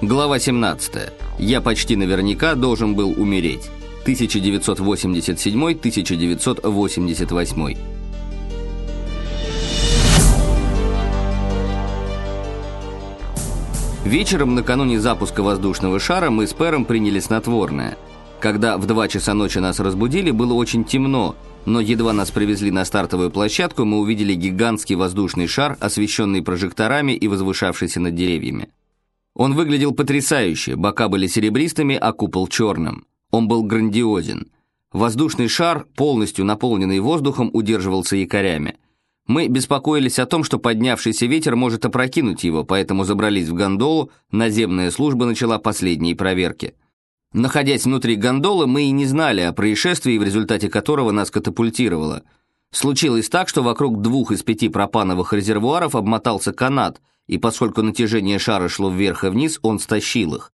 Глава 17. Я почти наверняка должен был умереть. 1987-1988. Вечером накануне запуска воздушного шара мы с Пером приняли снотворное. Когда в 2 часа ночи нас разбудили, было очень темно, но едва нас привезли на стартовую площадку, мы увидели гигантский воздушный шар, освещенный прожекторами и возвышавшийся над деревьями. Он выглядел потрясающе, бока были серебристыми, а купол черным. Он был грандиозен. Воздушный шар, полностью наполненный воздухом, удерживался якорями. Мы беспокоились о том, что поднявшийся ветер может опрокинуть его, поэтому забрались в гондолу, наземная служба начала последние проверки. Находясь внутри гондолы, мы и не знали о происшествии, в результате которого нас катапультировало. Случилось так, что вокруг двух из пяти пропановых резервуаров обмотался канат – и поскольку натяжение шара шло вверх и вниз, он стащил их.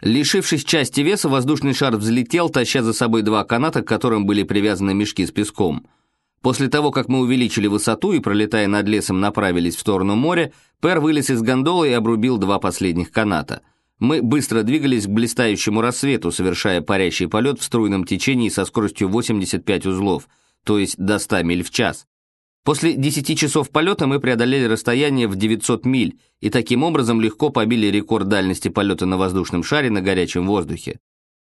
Лишившись части веса, воздушный шар взлетел, таща за собой два каната, к которым были привязаны мешки с песком. После того, как мы увеличили высоту и, пролетая над лесом, направились в сторону моря, Пер вылез из гондолы и обрубил два последних каната. Мы быстро двигались к блистающему рассвету, совершая парящий полет в струйном течении со скоростью 85 узлов, то есть до 100 миль в час. После 10 часов полета мы преодолели расстояние в 900 миль и таким образом легко побили рекорд дальности полета на воздушном шаре на горячем воздухе.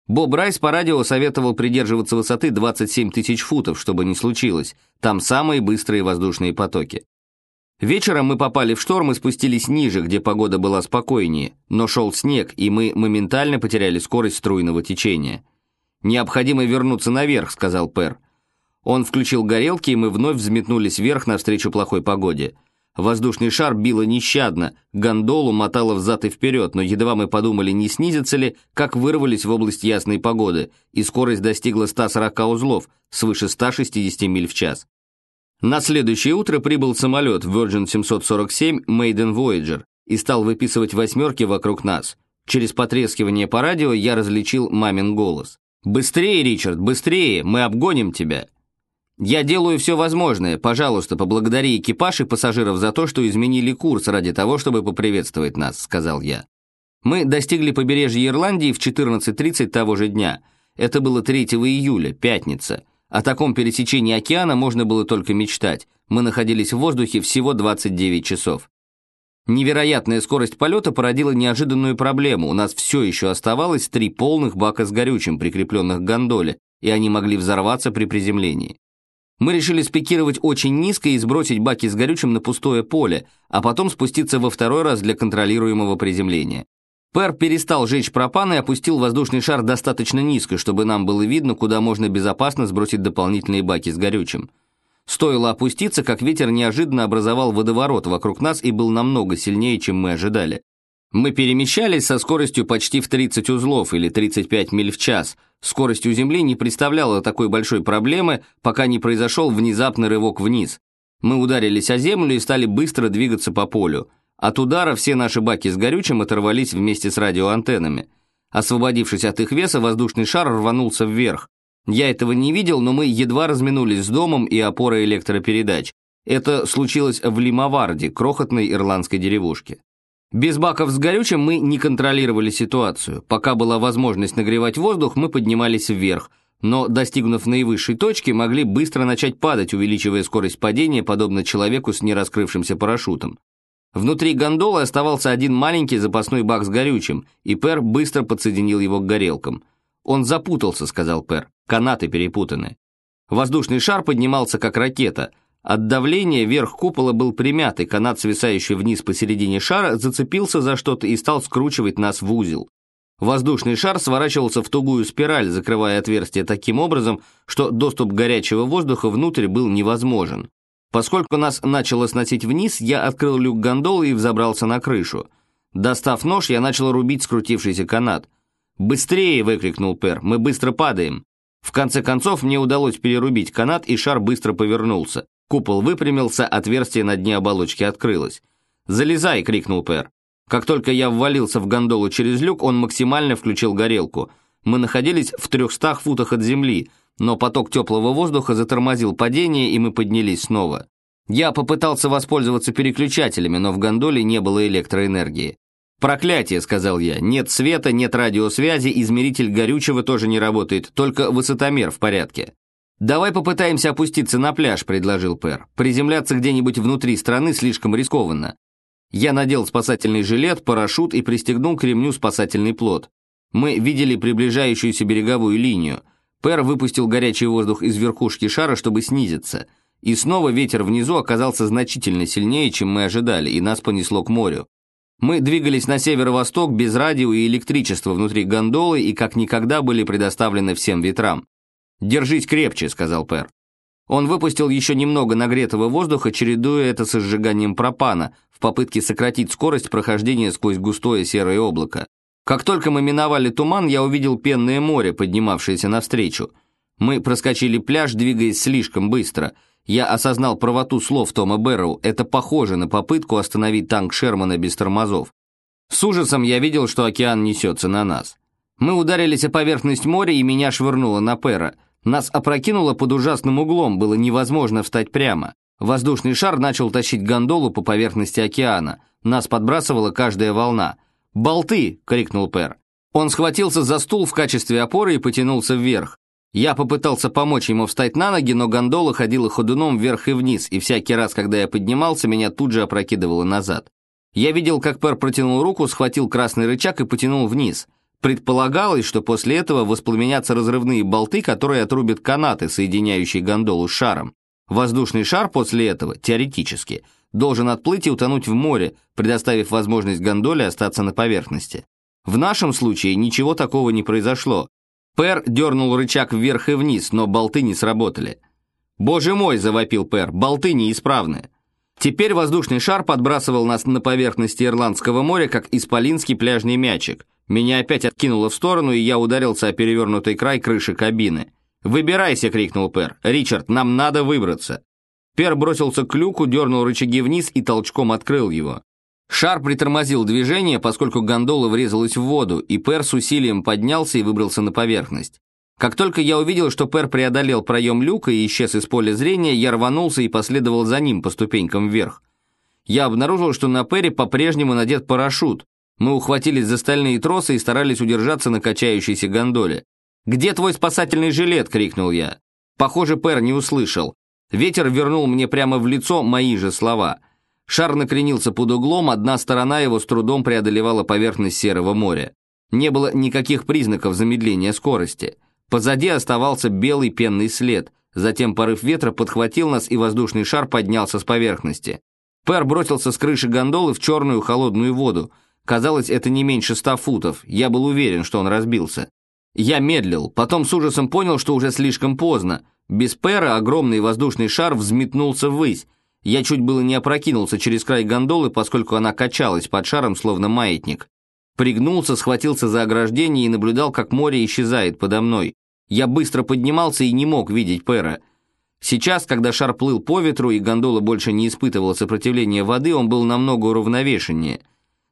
Боб Райс по радио советовал придерживаться высоты 27 тысяч футов, чтобы не случилось. Там самые быстрые воздушные потоки. Вечером мы попали в шторм и спустились ниже, где погода была спокойнее, но шел снег, и мы моментально потеряли скорость струйного течения. «Необходимо вернуться наверх», — сказал Пер. Он включил горелки, и мы вновь взметнулись вверх навстречу плохой погоде. Воздушный шар било нещадно, гондолу мотало взад и вперед, но едва мы подумали, не снизится ли, как вырвались в область ясной погоды, и скорость достигла 140 узлов, свыше 160 миль в час. На следующее утро прибыл самолет Virgin 747 Maiden Voyager и стал выписывать восьмерки вокруг нас. Через потрескивание по радио я различил мамин голос. «Быстрее, Ричард, быстрее, мы обгоним тебя!» «Я делаю все возможное. Пожалуйста, поблагодари экипаж и пассажиров за то, что изменили курс ради того, чтобы поприветствовать нас», — сказал я. Мы достигли побережья Ирландии в 14.30 того же дня. Это было 3 июля, пятница. О таком пересечении океана можно было только мечтать. Мы находились в воздухе всего 29 часов. Невероятная скорость полета породила неожиданную проблему. У нас все еще оставалось три полных бака с горючим, прикрепленных к гондоле, и они могли взорваться при приземлении. Мы решили спикировать очень низко и сбросить баки с горючим на пустое поле, а потом спуститься во второй раз для контролируемого приземления. Пэр перестал жечь пропан и опустил воздушный шар достаточно низко, чтобы нам было видно, куда можно безопасно сбросить дополнительные баки с горючим. Стоило опуститься, как ветер неожиданно образовал водоворот вокруг нас и был намного сильнее, чем мы ожидали. Мы перемещались со скоростью почти в 30 узлов или 35 миль в час. Скорость у Земли не представляла такой большой проблемы, пока не произошел внезапный рывок вниз. Мы ударились о землю и стали быстро двигаться по полю. От удара все наши баки с горючим оторвались вместе с радиоантеннами. Освободившись от их веса, воздушный шар рванулся вверх. Я этого не видел, но мы едва разминулись с домом и опорой электропередач. Это случилось в Лимоварде, крохотной ирландской деревушке. Без баков с горючим мы не контролировали ситуацию. Пока была возможность нагревать воздух, мы поднимались вверх, но, достигнув наивысшей точки, могли быстро начать падать, увеличивая скорость падения, подобно человеку с нераскрывшимся парашютом. Внутри гондолы оставался один маленький запасной бак с горючим, и Пер быстро подсоединил его к горелкам. «Он запутался», — сказал Пер. «Канаты перепутаны». Воздушный шар поднимался как ракета — от давления верх купола был примят, и канат, свисающий вниз посередине шара, зацепился за что-то и стал скручивать нас в узел. Воздушный шар сворачивался в тугую спираль, закрывая отверстие таким образом, что доступ горячего воздуха внутрь был невозможен. Поскольку нас начало сносить вниз, я открыл люк гондолы и взобрался на крышу. Достав нож, я начал рубить скрутившийся канат. «Быстрее!» — выкрикнул Пер. «Мы быстро падаем!» В конце концов, мне удалось перерубить канат, и шар быстро повернулся. Купол выпрямился, отверстие на дне оболочки открылось. «Залезай!» — крикнул Пэр. Как только я ввалился в гондолу через люк, он максимально включил горелку. Мы находились в трехстах футах от земли, но поток теплого воздуха затормозил падение, и мы поднялись снова. Я попытался воспользоваться переключателями, но в гондоле не было электроэнергии. «Проклятие», — сказал я. «Нет света, нет радиосвязи, измеритель горючего тоже не работает, только высотомер в порядке». «Давай попытаемся опуститься на пляж», — предложил Пэр. «Приземляться где-нибудь внутри страны слишком рискованно». Я надел спасательный жилет, парашют и пристегнул к ремню спасательный плот. Мы видели приближающуюся береговую линию. Пэр выпустил горячий воздух из верхушки шара, чтобы снизиться. И снова ветер внизу оказался значительно сильнее, чем мы ожидали, и нас понесло к морю. Мы двигались на северо-восток без радио и электричества внутри гондолы и как никогда были предоставлены всем ветрам. «Держись крепче», — сказал Пэр. Он выпустил еще немного нагретого воздуха, чередуя это со сжиганием пропана, в попытке сократить скорость прохождения сквозь густое серое облако. Как только мы миновали туман, я увидел пенное море, поднимавшееся навстречу. Мы проскочили пляж, двигаясь слишком быстро — я осознал правоту слов Тома Бэрроу, это похоже на попытку остановить танк Шермана без тормозов. С ужасом я видел, что океан несется на нас. Мы ударились о поверхность моря, и меня швырнуло на Пера. Нас опрокинуло под ужасным углом, было невозможно встать прямо. Воздушный шар начал тащить гондолу по поверхности океана. Нас подбрасывала каждая волна. «Болты!» — крикнул Пер. Он схватился за стул в качестве опоры и потянулся вверх. Я попытался помочь ему встать на ноги, но гондола ходила ходуном вверх и вниз, и всякий раз, когда я поднимался, меня тут же опрокидывало назад. Я видел, как Пер протянул руку, схватил красный рычаг и потянул вниз. Предполагалось, что после этого воспламенятся разрывные болты, которые отрубят канаты, соединяющие гондолу с шаром. Воздушный шар после этого, теоретически, должен отплыть и утонуть в море, предоставив возможность гондоле остаться на поверхности. В нашем случае ничего такого не произошло, Пер дернул рычаг вверх и вниз, но болты не сработали. «Боже мой!» – завопил Пер, – «болты неисправны». Теперь воздушный шар подбрасывал нас на поверхности Ирландского моря, как исполинский пляжный мячик. Меня опять откинуло в сторону, и я ударился о перевернутый край крыши кабины. «Выбирайся!» – крикнул Пер. «Ричард, нам надо выбраться!» Пер бросился к люку, дернул рычаги вниз и толчком открыл его. Шар притормозил движение, поскольку гондола врезалась в воду, и Пер с усилием поднялся и выбрался на поверхность. Как только я увидел, что Пер преодолел проем люка и исчез из поля зрения, я рванулся и последовал за ним по ступенькам вверх. Я обнаружил, что на Пере по-прежнему надет парашют. Мы ухватились за стальные тросы и старались удержаться на качающейся гондоле. «Где твой спасательный жилет?» — крикнул я. Похоже, Пер не услышал. Ветер вернул мне прямо в лицо мои же слова — Шар накренился под углом, одна сторона его с трудом преодолевала поверхность Серого моря. Не было никаких признаков замедления скорости. Позади оставался белый пенный след. Затем порыв ветра подхватил нас, и воздушный шар поднялся с поверхности. Пэр бросился с крыши гондолы в черную холодную воду. Казалось, это не меньше ста футов. Я был уверен, что он разбился. Я медлил, потом с ужасом понял, что уже слишком поздно. Без Пэра огромный воздушный шар взметнулся ввысь. Я чуть было не опрокинулся через край гондолы, поскольку она качалась под шаром, словно маятник. Пригнулся, схватился за ограждение и наблюдал, как море исчезает подо мной. Я быстро поднимался и не мог видеть Пэра. Сейчас, когда шар плыл по ветру и гондола больше не испытывала сопротивления воды, он был намного уравновешеннее.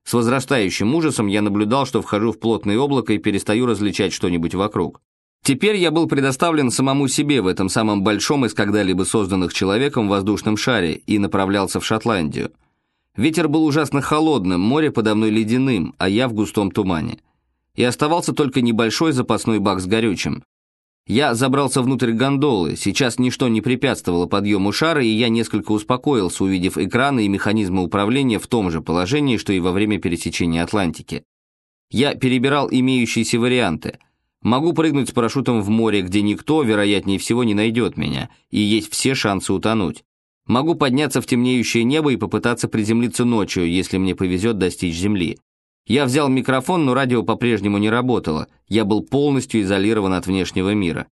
С возрастающим ужасом я наблюдал, что вхожу в плотное облако и перестаю различать что-нибудь вокруг. Теперь я был предоставлен самому себе в этом самом большом из когда-либо созданных человеком воздушном шаре и направлялся в Шотландию. Ветер был ужасно холодным, море подо мной ледяным, а я в густом тумане. И оставался только небольшой запасной бак с горючим. Я забрался внутрь гондолы, сейчас ничто не препятствовало подъему шара, и я несколько успокоился, увидев экраны и механизмы управления в том же положении, что и во время пересечения Атлантики. Я перебирал имеющиеся варианты – Могу прыгнуть с парашютом в море, где никто, вероятнее всего, не найдет меня, и есть все шансы утонуть. Могу подняться в темнеющее небо и попытаться приземлиться ночью, если мне повезет достичь земли. Я взял микрофон, но радио по-прежнему не работало, я был полностью изолирован от внешнего мира.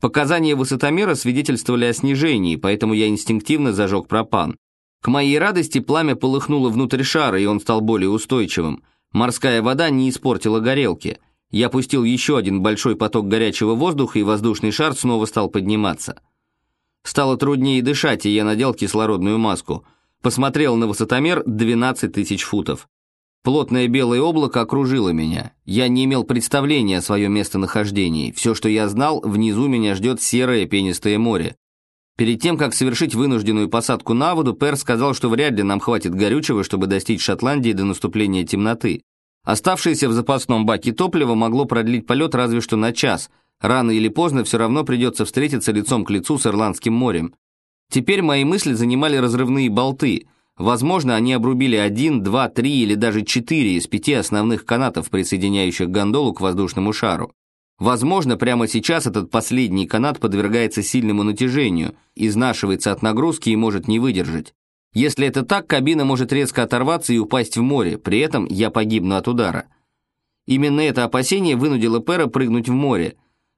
Показания высотомера свидетельствовали о снижении, поэтому я инстинктивно зажег пропан. К моей радости пламя полыхнуло внутрь шара, и он стал более устойчивым. Морская вода не испортила горелки – я пустил еще один большой поток горячего воздуха, и воздушный шар снова стал подниматься. Стало труднее дышать, и я надел кислородную маску. Посмотрел на высотомер 12 тысяч футов. Плотное белое облако окружило меня. Я не имел представления о своем местонахождении. Все, что я знал, внизу меня ждет серое пенистое море. Перед тем, как совершить вынужденную посадку на воду, Пер сказал, что вряд ли нам хватит горючего, чтобы достичь Шотландии до наступления темноты. Оставшееся в запасном баке топливо могло продлить полет разве что на час. Рано или поздно все равно придется встретиться лицом к лицу с Ирландским морем. Теперь мои мысли занимали разрывные болты. Возможно, они обрубили один, два, три или даже четыре из пяти основных канатов, присоединяющих гондолу к воздушному шару. Возможно, прямо сейчас этот последний канат подвергается сильному натяжению, изнашивается от нагрузки и может не выдержать. Если это так, кабина может резко оторваться и упасть в море, при этом я погибну от удара. Именно это опасение вынудило Пера прыгнуть в море.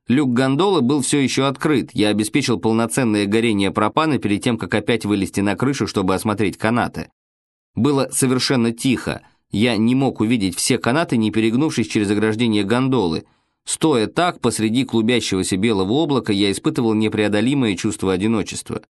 Люк гондолы был все еще открыт, я обеспечил полноценное горение пропана перед тем, как опять вылезти на крышу, чтобы осмотреть канаты. Было совершенно тихо, я не мог увидеть все канаты, не перегнувшись через ограждение гондолы – Стоя так, посреди клубящегося белого облака, я испытывал непреодолимое чувство одиночества.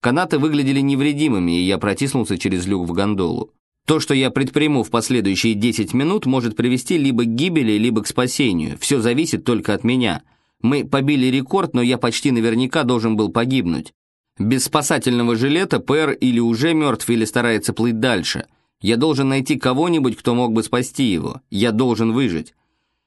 Канаты выглядели невредимыми, и я протиснулся через люк в гондолу. То, что я предприму в последующие 10 минут, может привести либо к гибели, либо к спасению. Все зависит только от меня. Мы побили рекорд, но я почти наверняка должен был погибнуть. Без спасательного жилета Пэр или уже мертв, или старается плыть дальше. Я должен найти кого-нибудь, кто мог бы спасти его. Я должен выжить.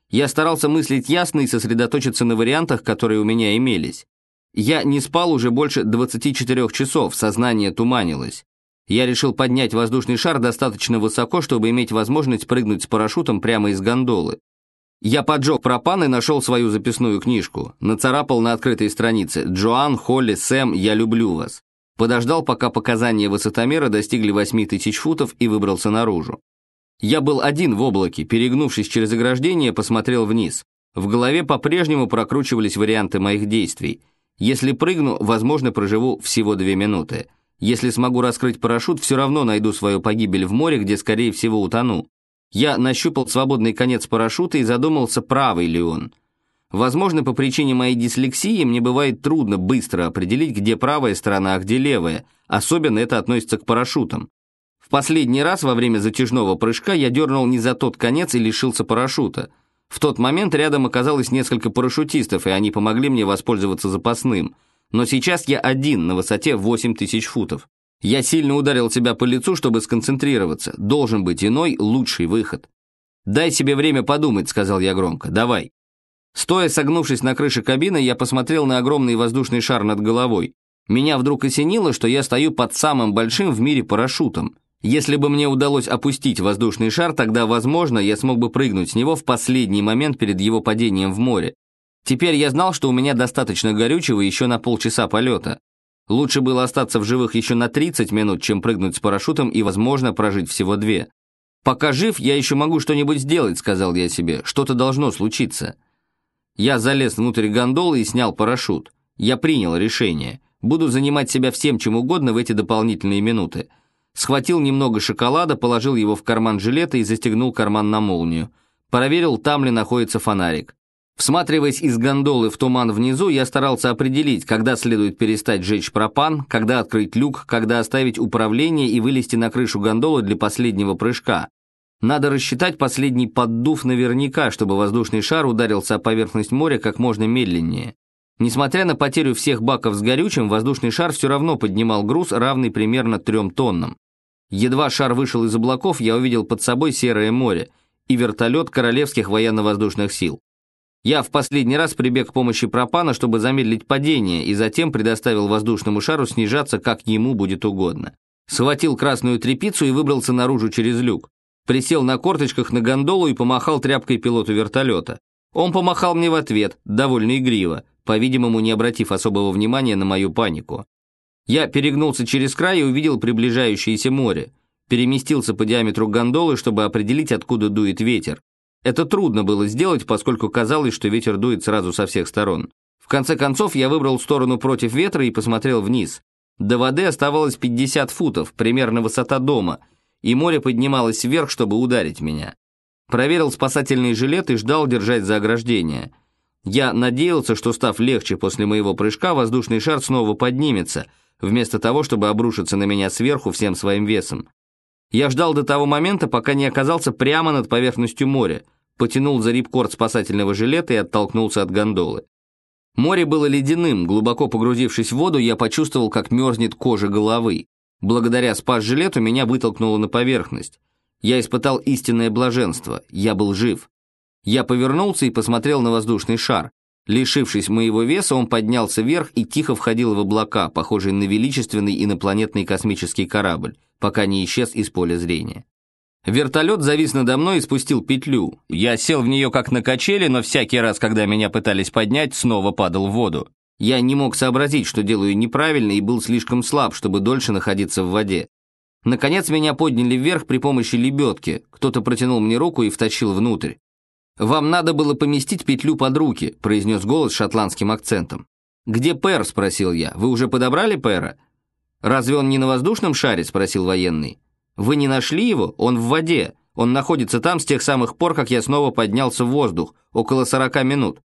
Я старался мыслить ясно и сосредоточиться на вариантах, которые у меня имелись. Я не спал уже больше 24 часов, сознание туманилось. Я решил поднять воздушный шар достаточно высоко, чтобы иметь возможность прыгнуть с парашютом прямо из гондолы. Я поджег пропан и нашел свою записную книжку. Нацарапал на открытой странице «Джоан, Холли, Сэм, я люблю вас». Подождал, пока показания высотомера достигли 8000 футов и выбрался наружу. Я был один в облаке, перегнувшись через ограждение, посмотрел вниз. В голове по-прежнему прокручивались варианты моих действий. Если прыгну, возможно, проживу всего две минуты. Если смогу раскрыть парашют, все равно найду свою погибель в море, где, скорее всего, утону. Я нащупал свободный конец парашюта и задумался, правый ли он. Возможно, по причине моей дислексии мне бывает трудно быстро определить, где правая сторона, а где левая. Особенно это относится к парашютам. В последний раз во время затяжного прыжка я дернул не за тот конец и лишился парашюта. В тот момент рядом оказалось несколько парашютистов, и они помогли мне воспользоваться запасным. Но сейчас я один на высоте 8000 футов. Я сильно ударил себя по лицу, чтобы сконцентрироваться. Должен быть иной, лучший выход. «Дай себе время подумать», — сказал я громко. «Давай». Стоя согнувшись на крыше кабины, я посмотрел на огромный воздушный шар над головой. Меня вдруг осенило, что я стою под самым большим в мире парашютом. Если бы мне удалось опустить воздушный шар, тогда, возможно, я смог бы прыгнуть с него в последний момент перед его падением в море. Теперь я знал, что у меня достаточно горючего еще на полчаса полета. Лучше было остаться в живых еще на 30 минут, чем прыгнуть с парашютом и, возможно, прожить всего две. «Пока жив, я еще могу что-нибудь сделать», — сказал я себе. «Что-то должно случиться». Я залез внутрь гондолы и снял парашют. Я принял решение. Буду занимать себя всем, чем угодно в эти дополнительные минуты. Схватил немного шоколада, положил его в карман жилета и застегнул карман на молнию. Проверил, там ли находится фонарик. Всматриваясь из гондолы в туман внизу, я старался определить, когда следует перестать жечь пропан, когда открыть люк, когда оставить управление и вылезти на крышу гондолы для последнего прыжка. Надо рассчитать последний поддув наверняка, чтобы воздушный шар ударился о поверхность моря как можно медленнее. Несмотря на потерю всех баков с горючим, воздушный шар все равно поднимал груз, равный примерно трем тоннам. Едва шар вышел из облаков, я увидел под собой серое море и вертолет Королевских военно-воздушных сил. Я в последний раз прибег к помощи пропана, чтобы замедлить падение, и затем предоставил воздушному шару снижаться, как ему будет угодно. Схватил красную трепицу и выбрался наружу через люк. Присел на корточках на гондолу и помахал тряпкой пилоту вертолета. Он помахал мне в ответ, довольно игриво, по-видимому, не обратив особого внимания на мою панику. Я перегнулся через край и увидел приближающееся море. Переместился по диаметру гондолы, чтобы определить, откуда дует ветер. Это трудно было сделать, поскольку казалось, что ветер дует сразу со всех сторон. В конце концов, я выбрал сторону против ветра и посмотрел вниз. До воды оставалось 50 футов, примерно высота дома, и море поднималось вверх, чтобы ударить меня. Проверил спасательный жилет и ждал держать за ограждение. Я надеялся, что, став легче после моего прыжка, воздушный шар снова поднимется — вместо того, чтобы обрушиться на меня сверху всем своим весом. Я ждал до того момента, пока не оказался прямо над поверхностью моря, потянул за рипкорд спасательного жилета и оттолкнулся от гондолы. Море было ледяным, глубоко погрузившись в воду, я почувствовал, как мерзнет кожа головы. Благодаря спас-жилету меня вытолкнуло на поверхность. Я испытал истинное блаженство, я был жив. Я повернулся и посмотрел на воздушный шар. Лишившись моего веса, он поднялся вверх и тихо входил в облака, похожие на величественный инопланетный космический корабль, пока не исчез из поля зрения. Вертолет завис надо мной и спустил петлю. Я сел в нее как на качели, но всякий раз, когда меня пытались поднять, снова падал в воду. Я не мог сообразить, что делаю неправильно, и был слишком слаб, чтобы дольше находиться в воде. Наконец меня подняли вверх при помощи лебедки. Кто-то протянул мне руку и втащил внутрь. «Вам надо было поместить петлю под руки», — произнес голос шотландским акцентом. «Где Пэр?» — спросил я. «Вы уже подобрали Пэра?» «Разве он не на воздушном шаре?» — спросил военный. «Вы не нашли его? Он в воде. Он находится там с тех самых пор, как я снова поднялся в воздух, около 40 минут.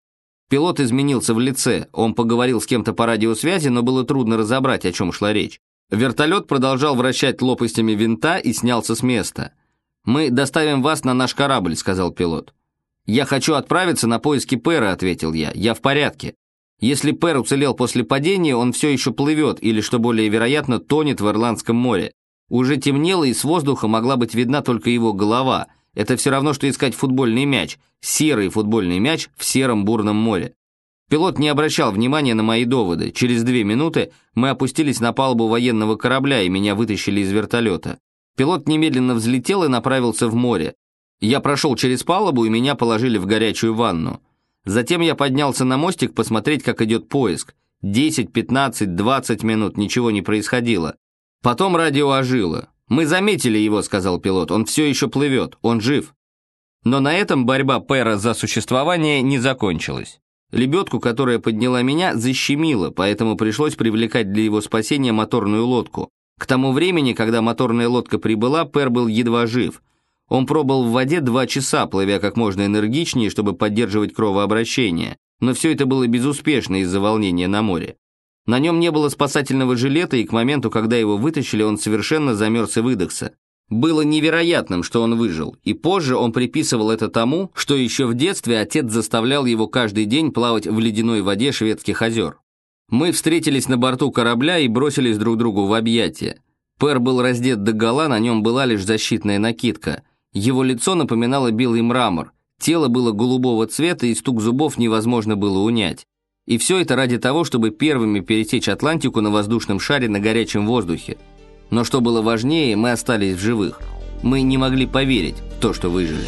Пилот изменился в лице, он поговорил с кем-то по радиосвязи, но было трудно разобрать, о чем шла речь. Вертолет продолжал вращать лопастями винта и снялся с места. «Мы доставим вас на наш корабль», — сказал пилот. «Я хочу отправиться на поиски Пэра», — ответил я. «Я в порядке. Если Пэр уцелел после падения, он все еще плывет или, что более вероятно, тонет в Ирландском море. Уже темнело, и с воздуха могла быть видна только его голова. Это все равно, что искать футбольный мяч. Серый футбольный мяч в сером бурном море. Пилот не обращал внимания на мои доводы. Через две минуты мы опустились на палубу военного корабля, и меня вытащили из вертолета. Пилот немедленно взлетел и направился в море. Я прошел через палубу, и меня положили в горячую ванну. Затем я поднялся на мостик посмотреть, как идет поиск. 10, 15, 20 минут ничего не происходило. Потом радио ожило. «Мы заметили его», — сказал пилот. «Он все еще плывет. Он жив». Но на этом борьба Пэра за существование не закончилась. Лебедку, которая подняла меня, защемила, поэтому пришлось привлекать для его спасения моторную лодку. К тому времени, когда моторная лодка прибыла, Пэр был едва жив. Он пробыл в воде два часа, плывя как можно энергичнее, чтобы поддерживать кровообращение, но все это было безуспешно из-за волнения на море. На нем не было спасательного жилета, и к моменту, когда его вытащили, он совершенно замерз и выдохся. Было невероятным, что он выжил, и позже он приписывал это тому, что еще в детстве отец заставлял его каждый день плавать в ледяной воде шведских озер. Мы встретились на борту корабля и бросились друг другу в объятия. Пэр был раздет до гола, на нем была лишь защитная накидка – его лицо напоминало белый мрамор, тело было голубого цвета и стук зубов невозможно было унять. И все это ради того, чтобы первыми пересечь Атлантику на воздушном шаре на горячем воздухе. Но что было важнее, мы остались в живых. Мы не могли поверить в то, что выжили.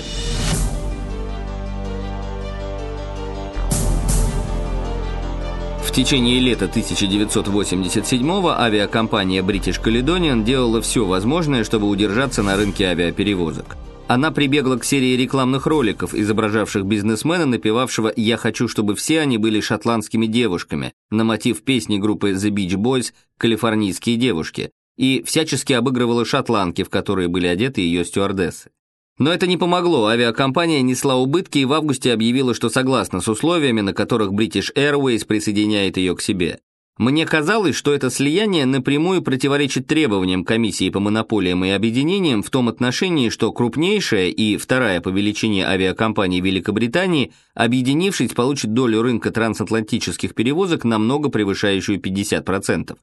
В течение лета 1987-го авиакомпания British Caledonian делала все возможное, чтобы удержаться на рынке авиаперевозок. Она прибегла к серии рекламных роликов, изображавших бизнесмена, напевавшего «Я хочу, чтобы все они были шотландскими девушками» на мотив песни группы The Beach Boys «Калифорнийские девушки» и всячески обыгрывала шотландки, в которые были одеты ее стюардессы. Но это не помогло, авиакомпания несла убытки и в августе объявила, что согласна с условиями, на которых British Airways присоединяет ее к себе. Мне казалось, что это слияние напрямую противоречит требованиям комиссии по монополиям и объединениям в том отношении, что крупнейшая и вторая по величине авиакомпании Великобритании, объединившись, получит долю рынка трансатлантических перевозок, намного превышающую 50%.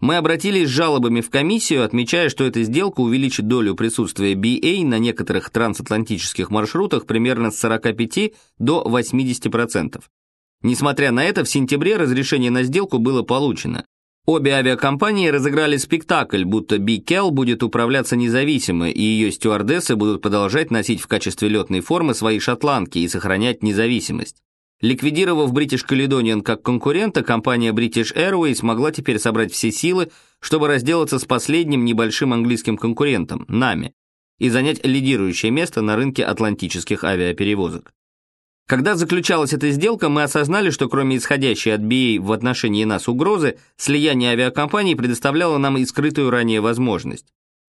Мы обратились с жалобами в комиссию, отмечая, что эта сделка увеличит долю присутствия BA на некоторых трансатлантических маршрутах примерно с 45 до 80%. Несмотря на это, в сентябре разрешение на сделку было получено. Обе авиакомпании разыграли спектакль, будто BKL будет управляться независимо, и ее стюардессы будут продолжать носить в качестве летной формы свои шотландки и сохранять независимость. Ликвидировав British Caledonian как конкурента, компания British Airways смогла теперь собрать все силы, чтобы разделаться с последним небольшим английским конкурентом, нами, и занять лидирующее место на рынке атлантических авиаперевозок. Когда заключалась эта сделка, мы осознали, что кроме исходящей от BA в отношении нас угрозы, слияние авиакомпаний предоставляло нам и скрытую ранее возможность.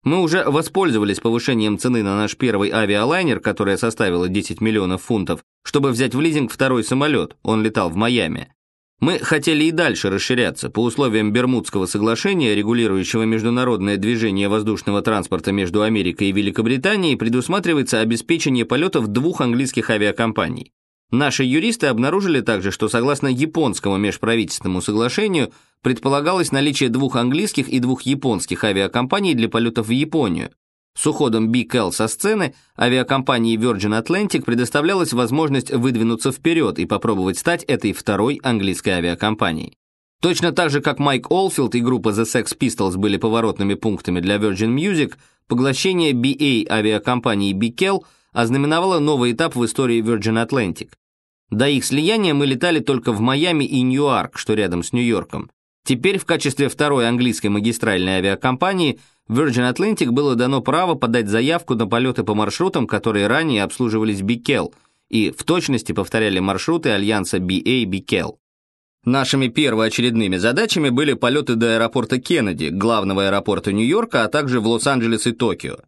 Мы уже воспользовались повышением цены на наш первый авиалайнер, которая составила 10 миллионов фунтов, чтобы взять в лизинг второй самолет, он летал в Майами. Мы хотели и дальше расширяться. По условиям Бермудского соглашения, регулирующего международное движение воздушного транспорта между Америкой и Великобританией, предусматривается обеспечение полетов двух английских авиакомпаний. Наши юристы обнаружили также, что согласно японскому межправительственному соглашению предполагалось наличие двух английских и двух японских авиакомпаний для полетов в Японию. С уходом BKL со сцены авиакомпании Virgin Atlantic предоставлялась возможность выдвинуться вперед и попробовать стать этой второй английской авиакомпанией. Точно так же, как Майк Олфилд и группа The Sex Pistols были поворотными пунктами для Virgin Music, поглощение BA авиакомпании BKL ознаменовало новый этап в истории Virgin Atlantic. До их слияния мы летали только в Майами и Ньюарк, что рядом с Нью-Йорком. Теперь в качестве второй английской магистральной авиакомпании Virgin Atlantic было дано право подать заявку на полеты по маршрутам, которые ранее обслуживались BKL, и в точности повторяли маршруты альянса BA-BKL. Нашими первоочередными задачами были полеты до аэропорта Кеннеди, главного аэропорта Нью-Йорка, а также в Лос-Анджелес и Токио.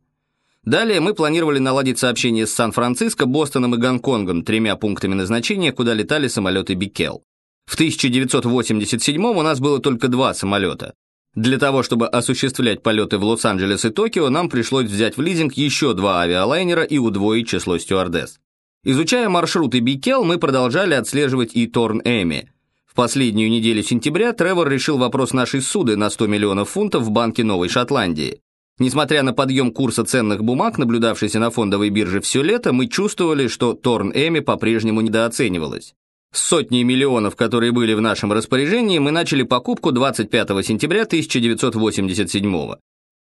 Далее мы планировали наладить сообщение с Сан-Франциско, Бостоном и Гонконгом, тремя пунктами назначения, куда летали самолеты BKL. В 1987 у нас было только два самолета. Для того, чтобы осуществлять полеты в Лос-Анджелес и Токио, нам пришлось взять в лизинг еще два авиалайнера и удвоить число стюардесс. Изучая маршруты Бикел, мы продолжали отслеживать и Торн Эми. В последнюю неделю сентября Тревор решил вопрос нашей суды на 100 миллионов фунтов в Банке Новой Шотландии. Несмотря на подъем курса ценных бумаг, наблюдавшийся на фондовой бирже все лето, мы чувствовали, что Торн Эми по-прежнему недооценивалась. С сотней миллионов, которые были в нашем распоряжении, мы начали покупку 25 сентября 1987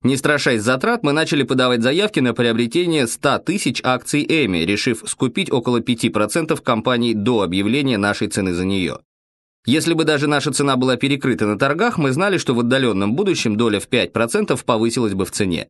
Не страшась затрат, мы начали подавать заявки на приобретение 100 тысяч акций Эми, решив скупить около 5% компаний до объявления нашей цены за нее. Если бы даже наша цена была перекрыта на торгах, мы знали, что в отдаленном будущем доля в 5% повысилась бы в цене.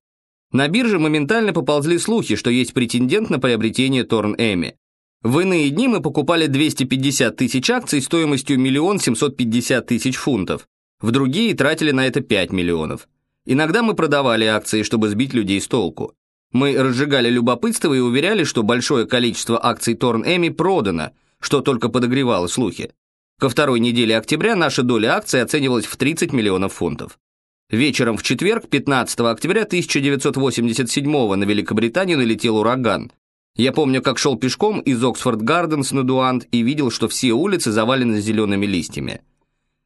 На бирже моментально поползли слухи, что есть претендент на приобретение Торн Эми. В иные дни мы покупали 250 тысяч акций стоимостью 1 750 тысяч фунтов. В другие тратили на это 5 миллионов. Иногда мы продавали акции, чтобы сбить людей с толку. Мы разжигали любопытство и уверяли, что большое количество акций Торн Эми продано, что только подогревало слухи. Ко второй неделе октября наша доля акций оценивалась в 30 миллионов фунтов. Вечером в четверг, 15 октября 1987 на Великобританию налетел ураган, я помню, как шел пешком из Оксфорд Гарденс на Дуант и видел, что все улицы завалены зелеными листьями.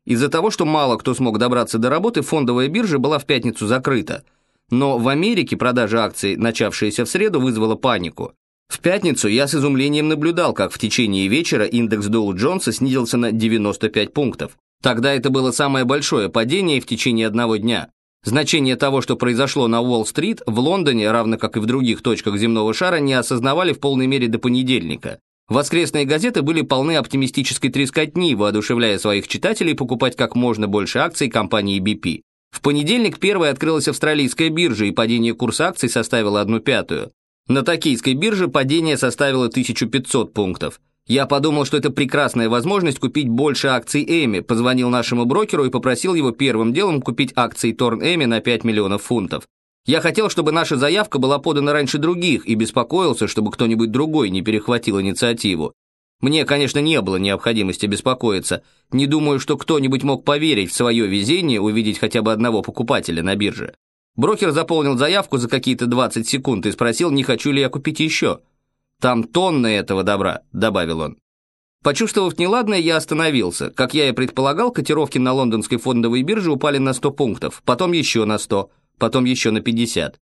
Из-за того, что мало кто смог добраться до работы, фондовая биржа была в пятницу закрыта. Но в Америке продажа акций, начавшаяся в среду, вызвала панику. В пятницу я с изумлением наблюдал, как в течение вечера индекс Доу Джонса снизился на 95 пунктов. Тогда это было самое большое падение в течение одного дня. Значение того, что произошло на Уолл-стрит, в Лондоне, равно как и в других точках земного шара, не осознавали в полной мере до понедельника. Воскресные газеты были полны оптимистической трескотни, воодушевляя своих читателей покупать как можно больше акций компании BP. В понедельник первой открылась австралийская биржа, и падение курса акций составило одну пятую. На токийской бирже падение составило 1500 пунктов. Я подумал, что это прекрасная возможность купить больше акций Эми, позвонил нашему брокеру и попросил его первым делом купить акции Торн Эми на 5 миллионов фунтов. Я хотел, чтобы наша заявка была подана раньше других и беспокоился, чтобы кто-нибудь другой не перехватил инициативу. Мне, конечно, не было необходимости беспокоиться. Не думаю, что кто-нибудь мог поверить в свое везение увидеть хотя бы одного покупателя на бирже. Брокер заполнил заявку за какие-то 20 секунд и спросил, не хочу ли я купить еще. «Там тонны этого добра», — добавил он. Почувствовав неладное, я остановился. Как я и предполагал, котировки на лондонской фондовой бирже упали на 100 пунктов, потом еще на 100, потом еще на 50.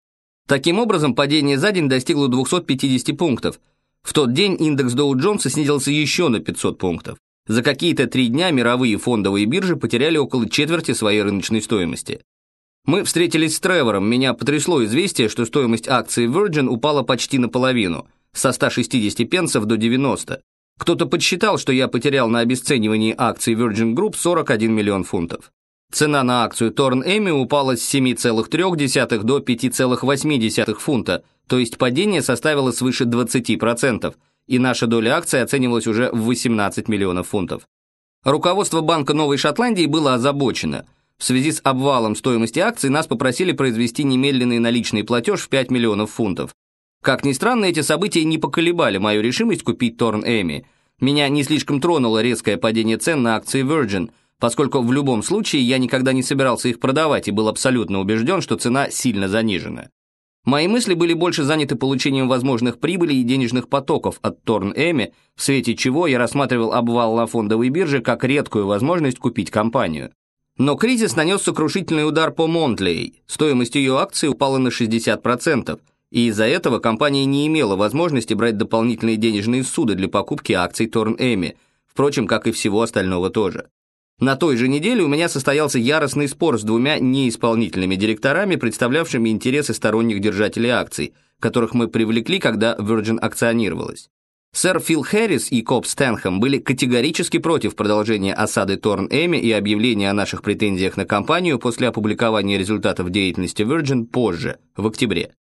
Таким образом, падение за день достигло 250 пунктов. В тот день индекс Доу Джонса снизился еще на 500 пунктов. За какие-то три дня мировые фондовые биржи потеряли около четверти своей рыночной стоимости. Мы встретились с Тревором, меня потрясло известие, что стоимость акций Virgin упала почти наполовину – со 160 пенсов до 90. Кто-то подсчитал, что я потерял на обесценивании акций Virgin Group 41 миллион фунтов. Цена на акцию Торн Эми упала с 7,3 до 5,8 фунта, то есть падение составило свыше 20%, и наша доля акций оценивалась уже в 18 миллионов фунтов. Руководство Банка Новой Шотландии было озабочено. В связи с обвалом стоимости акций нас попросили произвести немедленный наличный платеж в 5 миллионов фунтов. Как ни странно, эти события не поколебали мою решимость купить Торн Эми. Меня не слишком тронуло резкое падение цен на акции Virgin, поскольку в любом случае я никогда не собирался их продавать и был абсолютно убежден, что цена сильно занижена. Мои мысли были больше заняты получением возможных прибылей и денежных потоков от Торн Эми, в свете чего я рассматривал обвал на фондовой бирже как редкую возможность купить компанию. Но кризис нанес сокрушительный удар по Монтлей. Стоимость ее акций упала на 60%, и из-за этого компания не имела возможности брать дополнительные денежные суды для покупки акций Торн Эми, впрочем, как и всего остального тоже. На той же неделе у меня состоялся яростный спор с двумя неисполнительными директорами, представлявшими интересы сторонних держателей акций, которых мы привлекли, когда Virgin акционировалась. Сэр Фил Хэррис и Коб Стэнхэм были категорически против продолжения осады Торн Эми и объявления о наших претензиях на компанию после опубликования результатов деятельности Virgin позже, в октябре.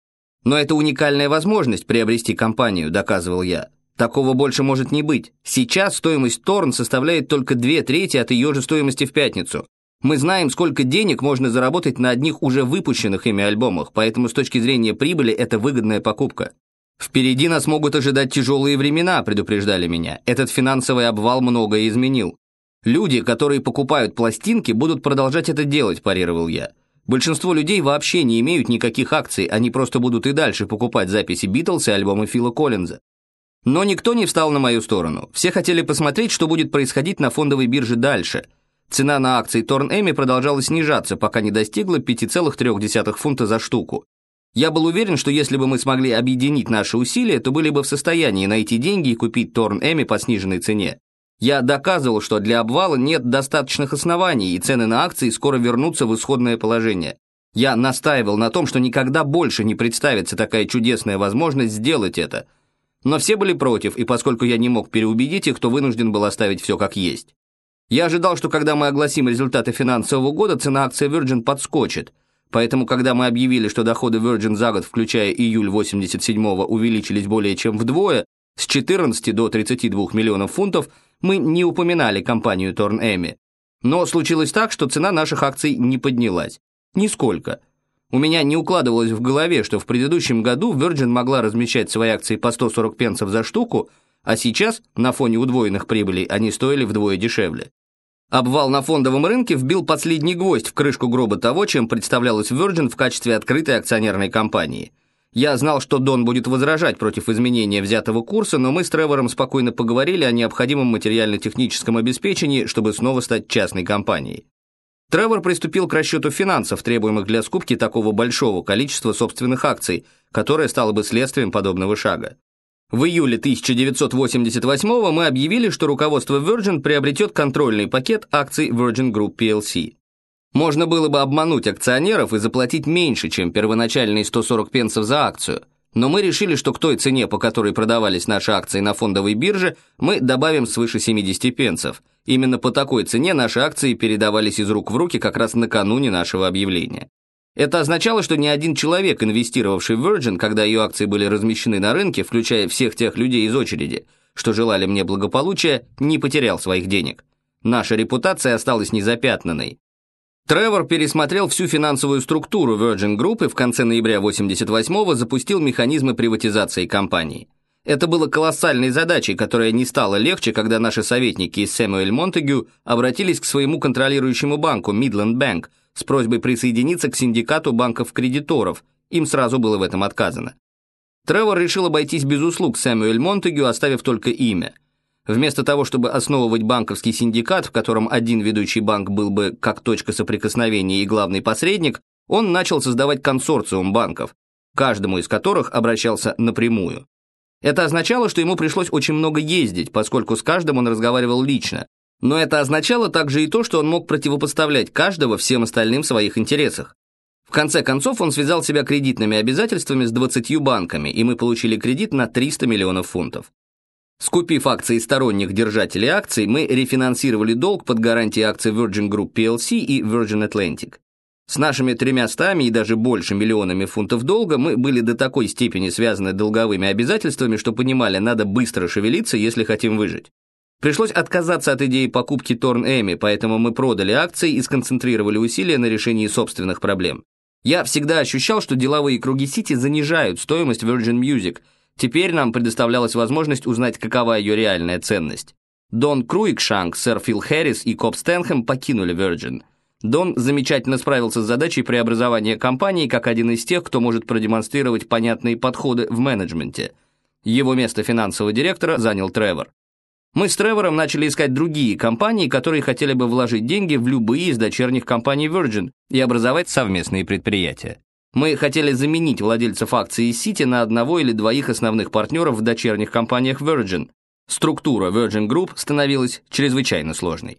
Но это уникальная возможность приобрести компанию, доказывал я. Такого больше может не быть. Сейчас стоимость Торн составляет только две трети от ее же стоимости в пятницу. Мы знаем, сколько денег можно заработать на одних уже выпущенных ими альбомах, поэтому с точки зрения прибыли это выгодная покупка. «Впереди нас могут ожидать тяжелые времена», предупреждали меня. Этот финансовый обвал многое изменил. «Люди, которые покупают пластинки, будут продолжать это делать», парировал я. Большинство людей вообще не имеют никаких акций, они просто будут и дальше покупать записи Битлз и альбомы Фила Коллинза. Но никто не встал на мою сторону. Все хотели посмотреть, что будет происходить на фондовой бирже дальше. Цена на акции Торн Эми продолжала снижаться, пока не достигла 5,3 фунта за штуку. Я был уверен, что если бы мы смогли объединить наши усилия, то были бы в состоянии найти деньги и купить Торн Эми по сниженной цене. Я доказывал, что для обвала нет достаточных оснований, и цены на акции скоро вернутся в исходное положение. Я настаивал на том, что никогда больше не представится такая чудесная возможность сделать это. Но все были против, и поскольку я не мог переубедить их, то вынужден был оставить все как есть. Я ожидал, что когда мы огласим результаты финансового года, цена акции Virgin подскочит – Поэтому, когда мы объявили, что доходы Virgin за год, включая июль 87-го, увеличились более чем вдвое, с 14 до 32 миллионов фунтов, мы не упоминали компанию Торн Эми. Но случилось так, что цена наших акций не поднялась. Нисколько. У меня не укладывалось в голове, что в предыдущем году Virgin могла размещать свои акции по 140 пенсов за штуку, а сейчас, на фоне удвоенных прибылей, они стоили вдвое дешевле. Обвал на фондовом рынке вбил последний гвоздь в крышку гроба того, чем представлялась Virgin в качестве открытой акционерной компании. Я знал, что Дон будет возражать против изменения взятого курса, но мы с Тревором спокойно поговорили о необходимом материально-техническом обеспечении, чтобы снова стать частной компанией. Тревор приступил к расчету финансов, требуемых для скупки такого большого количества собственных акций, которое стало бы следствием подобного шага. В июле 1988 мы объявили, что руководство Virgin приобретет контрольный пакет акций Virgin Group plc. Можно было бы обмануть акционеров и заплатить меньше, чем первоначальные 140 пенсов за акцию, но мы решили, что к той цене, по которой продавались наши акции на фондовой бирже, мы добавим свыше 70 пенсов. Именно по такой цене наши акции передавались из рук в руки как раз накануне нашего объявления. Это означало, что ни один человек, инвестировавший в Virgin, когда ее акции были размещены на рынке, включая всех тех людей из очереди, что желали мне благополучия, не потерял своих денег. Наша репутация осталась незапятнанной. Тревор пересмотрел всю финансовую структуру Virgin Group и в конце ноября 88-го запустил механизмы приватизации компании. Это было колоссальной задачей, которая не стала легче, когда наши советники из Сэмюэль Монтегю обратились к своему контролирующему банку Midland Bank – с просьбой присоединиться к синдикату банков-кредиторов, им сразу было в этом отказано. Тревор решил обойтись без услуг Сэмюэль Монтегю, оставив только имя. Вместо того, чтобы основывать банковский синдикат, в котором один ведущий банк был бы как точка соприкосновения и главный посредник, он начал создавать консорциум банков, каждому из которых обращался напрямую. Это означало, что ему пришлось очень много ездить, поскольку с каждым он разговаривал лично, но это означало также и то, что он мог противопоставлять каждого всем остальным в своих интересах. В конце концов, он связал себя кредитными обязательствами с 20 банками, и мы получили кредит на 300 миллионов фунтов. Скупив акции сторонних держателей акций, мы рефинансировали долг под гарантией акций Virgin Group plc и Virgin Atlantic. С нашими тремя стами и даже больше миллионами фунтов долга мы были до такой степени связаны долговыми обязательствами, что понимали, надо быстро шевелиться, если хотим выжить. Пришлось отказаться от идеи покупки Торн Эми, поэтому мы продали акции и сконцентрировали усилия на решении собственных проблем. Я всегда ощущал, что деловые круги Сити занижают стоимость Virgin Music. Теперь нам предоставлялась возможность узнать, какова ее реальная ценность. Дон Круикшанг, сэр Фил Хэррис и Коб Стэнхэм покинули Virgin. Дон замечательно справился с задачей преобразования компании как один из тех, кто может продемонстрировать понятные подходы в менеджменте. Его место финансового директора занял Тревор. Мы с Тревором начали искать другие компании, которые хотели бы вложить деньги в любые из дочерних компаний Virgin и образовать совместные предприятия. Мы хотели заменить владельцев акций City на одного или двоих основных партнеров в дочерних компаниях Virgin. Структура Virgin Group становилась чрезвычайно сложной.